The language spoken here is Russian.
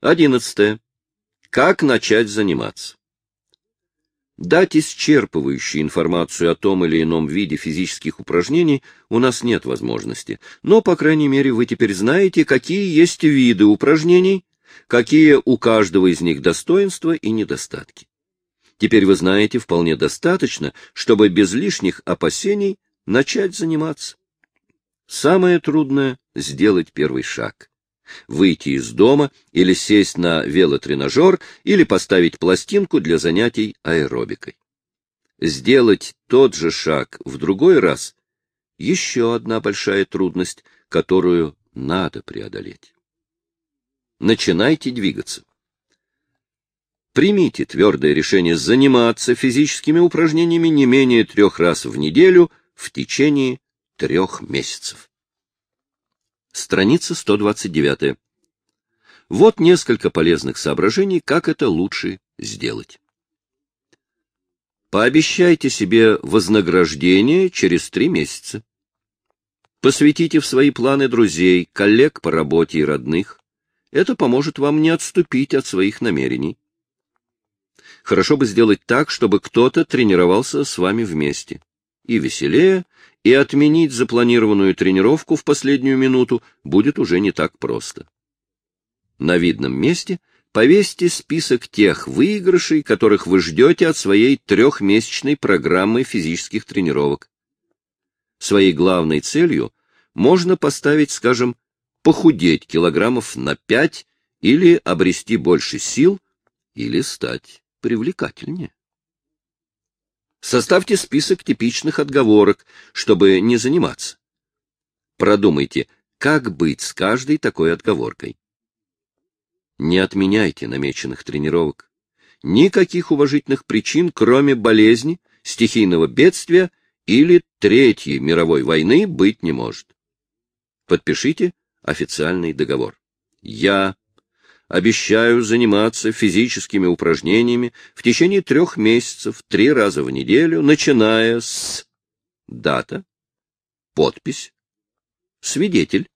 Одиннадцатое. Как начать заниматься? Дать исчерпывающую информацию о том или ином виде физических упражнений у нас нет возможности, но, по крайней мере, вы теперь знаете, какие есть виды упражнений, какие у каждого из них достоинства и недостатки. Теперь вы знаете вполне достаточно, чтобы без лишних опасений начать заниматься. Самое трудное — сделать первый шаг. Выйти из дома или сесть на велотренажер или поставить пластинку для занятий аэробикой. Сделать тот же шаг в другой раз — еще одна большая трудность, которую надо преодолеть. Начинайте двигаться. Примите твердое решение заниматься физическими упражнениями не менее трех раз в неделю в течение трех месяцев. Страница 129. Вот несколько полезных соображений, как это лучше сделать. Пообещайте себе вознаграждение через три месяца. Посвятите в свои планы друзей, коллег по работе и родных. Это поможет вам не отступить от своих намерений. Хорошо бы сделать так, чтобы кто-то тренировался с вами вместе. И веселее, и отменить запланированную тренировку в последнюю минуту будет уже не так просто. На видном месте повесьте список тех выигрышей, которых вы ждете от своей трехмесячной программы физических тренировок. Своей главной целью можно поставить, скажем, похудеть килограммов на пять или обрести больше сил, или стать привлекательнее. Составьте список типичных отговорок, чтобы не заниматься. Продумайте, как быть с каждой такой отговоркой. Не отменяйте намеченных тренировок. Никаких уважительных причин, кроме болезни, стихийного бедствия или Третьей мировой войны, быть не может. Подпишите официальный договор. Я обещаю заниматься физическими упражнениями в течение трех месяцев, три раза в неделю, начиная с дата, подпись, свидетель,